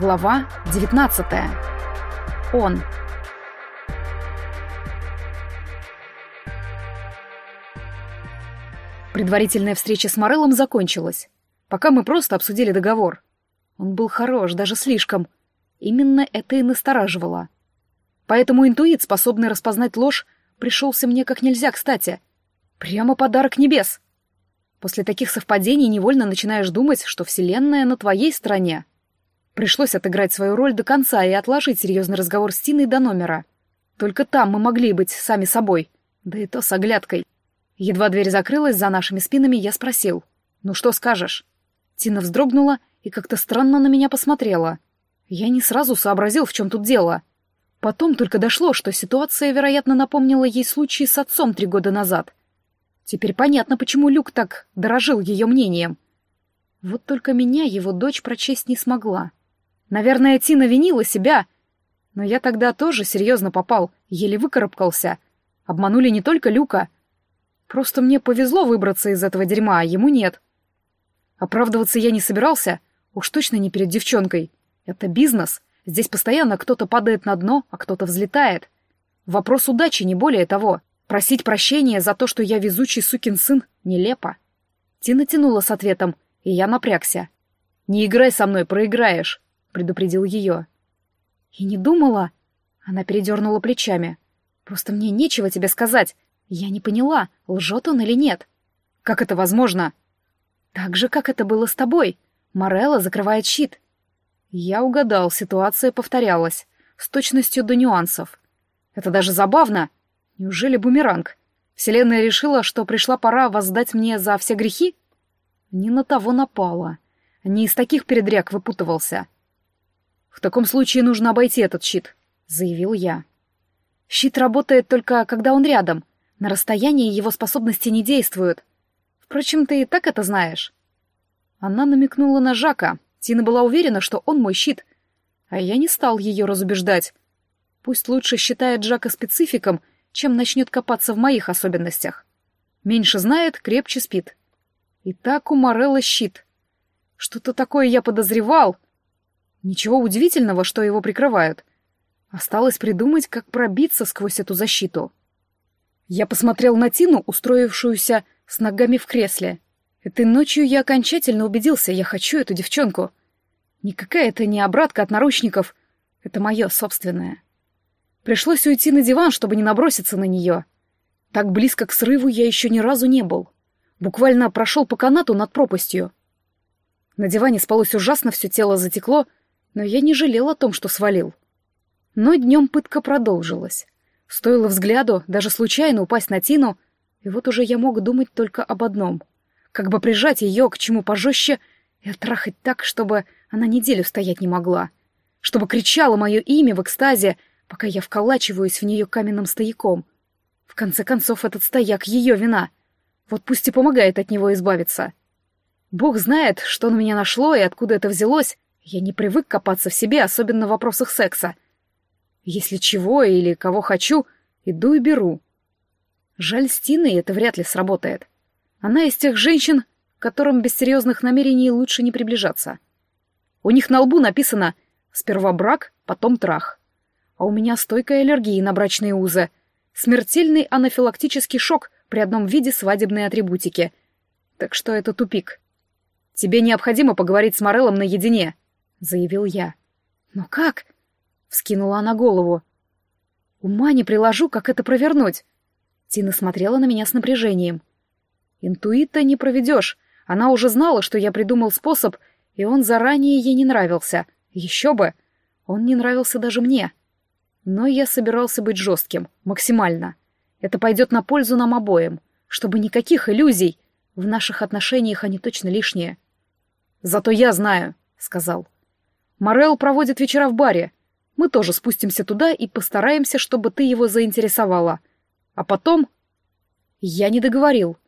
Глава 19. Он. Предварительная встреча с Мореллом закончилась. Пока мы просто обсудили договор. Он был хорош, даже слишком. Именно это и настораживало. Поэтому интуит, способный распознать ложь, пришелся мне как нельзя кстати. Прямо подарок небес. После таких совпадений невольно начинаешь думать, что Вселенная на твоей стороне. Пришлось отыграть свою роль до конца и отложить серьезный разговор с Тиной до номера. Только там мы могли быть сами собой, да и то с оглядкой. Едва дверь закрылась за нашими спинами, я спросил. «Ну что скажешь?» Тина вздрогнула и как-то странно на меня посмотрела. Я не сразу сообразил, в чем тут дело. Потом только дошло, что ситуация, вероятно, напомнила ей случай с отцом три года назад. Теперь понятно, почему Люк так дорожил ее мнением. Вот только меня его дочь прочесть не смогла. Наверное, Тина винила себя. Но я тогда тоже серьезно попал, еле выкарабкался. Обманули не только Люка. Просто мне повезло выбраться из этого дерьма, а ему нет. Оправдываться я не собирался, уж точно не перед девчонкой. Это бизнес. Здесь постоянно кто-то падает на дно, а кто-то взлетает. Вопрос удачи, не более того. Просить прощения за то, что я везучий сукин сын, нелепо. Тина тянула с ответом, и я напрягся. «Не играй со мной, проиграешь предупредил ее. И не думала. Она передернула плечами. Просто мне нечего тебе сказать. Я не поняла, лжет он или нет. Как это возможно? Так же, как это было с тобой. Морелла закрывает щит. Я угадал, ситуация повторялась, с точностью до нюансов. Это даже забавно. Неужели бумеранг? Вселенная решила, что пришла пора воздать мне за все грехи? Не на того напала. Не из таких передряг выпутывался. «В таком случае нужно обойти этот щит», — заявил я. «Щит работает только, когда он рядом. На расстоянии его способности не действуют. Впрочем, ты и так это знаешь». Она намекнула на Жака. Тина была уверена, что он мой щит. А я не стал ее разубеждать. Пусть лучше считает Жака спецификом, чем начнет копаться в моих особенностях. Меньше знает, крепче спит. И так у Морелла щит. Что-то такое я подозревал, Ничего удивительного, что его прикрывают. Осталось придумать, как пробиться сквозь эту защиту. Я посмотрел на Тину, устроившуюся с ногами в кресле. Этой ночью я окончательно убедился, я хочу эту девчонку. Никакая это не обратка от наручников, это мое собственное. Пришлось уйти на диван, чтобы не наброситься на нее. Так близко к срыву я еще ни разу не был. Буквально прошел по канату над пропастью. На диване спалось ужасно, все тело затекло, но я не жалел о том, что свалил. Но днем пытка продолжилась. Стоило взгляду даже случайно упасть на Тину, и вот уже я мог думать только об одном. Как бы прижать ее к чему пожестче и оттрахать так, чтобы она неделю стоять не могла. Чтобы кричала мое имя в экстазе, пока я вколачиваюсь в нее каменным стояком. В конце концов, этот стояк — ее вина. Вот пусть и помогает от него избавиться. Бог знает, что на меня нашло и откуда это взялось, я не привык копаться в себе, особенно в вопросах секса. Если чего или кого хочу, иду и беру. Жаль, с это вряд ли сработает. Она из тех женщин, которым без серьезных намерений лучше не приближаться. У них на лбу написано «сперва брак, потом трах». А у меня стойкая аллергия на брачные узы, смертельный анафилактический шок при одном виде свадебной атрибутики. Так что это тупик. Тебе необходимо поговорить с Мореллом наедине заявил я. «Но как?» — вскинула она голову. «Ума не приложу, как это провернуть». Тина смотрела на меня с напряжением. «Интуита не проведешь. Она уже знала, что я придумал способ, и он заранее ей не нравился. Еще бы! Он не нравился даже мне. Но я собирался быть жестким, максимально. Это пойдет на пользу нам обоим, чтобы никаких иллюзий. В наших отношениях они точно лишние. «Зато я знаю», — сказал. Морел проводит вечера в баре. Мы тоже спустимся туда и постараемся, чтобы ты его заинтересовала. А потом... Я не договорил.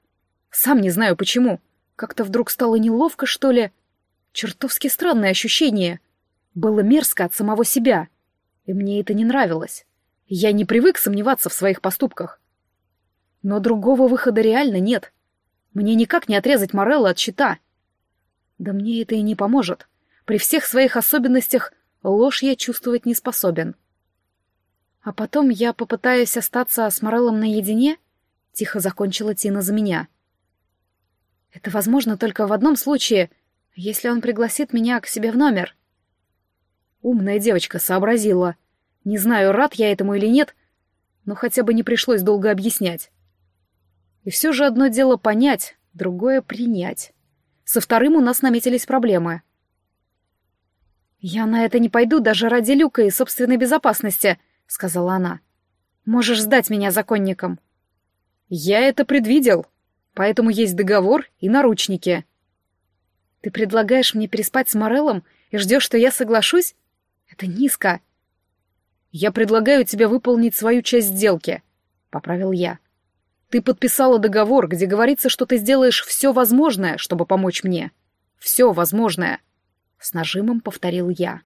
Сам не знаю почему. Как-то вдруг стало неловко, что ли. Чертовски странное ощущение. Было мерзко от самого себя. И мне это не нравилось. Я не привык сомневаться в своих поступках. Но другого выхода реально нет. Мне никак не отрезать Морелла от щита. Да мне это и не поможет При всех своих особенностях ложь я чувствовать не способен. А потом я попытаюсь остаться с Мореллом наедине? Тихо закончила Тина за меня. Это возможно только в одном случае, если он пригласит меня к себе в номер. Умная девочка сообразила. Не знаю, рад я этому или нет, но хотя бы не пришлось долго объяснять. И все же одно дело понять, другое — принять. Со вторым у нас наметились проблемы. «Я на это не пойду даже ради Люка и собственной безопасности», — сказала она. «Можешь сдать меня законникам». «Я это предвидел», Поэтому есть договор и наручники. Ты предлагаешь мне переспать с Мореллом и ждешь, что я соглашусь? Это низко. Я предлагаю тебе выполнить свою часть сделки, — поправил я. Ты подписала договор, где говорится, что ты сделаешь все возможное, чтобы помочь мне. Все возможное. С нажимом повторил я.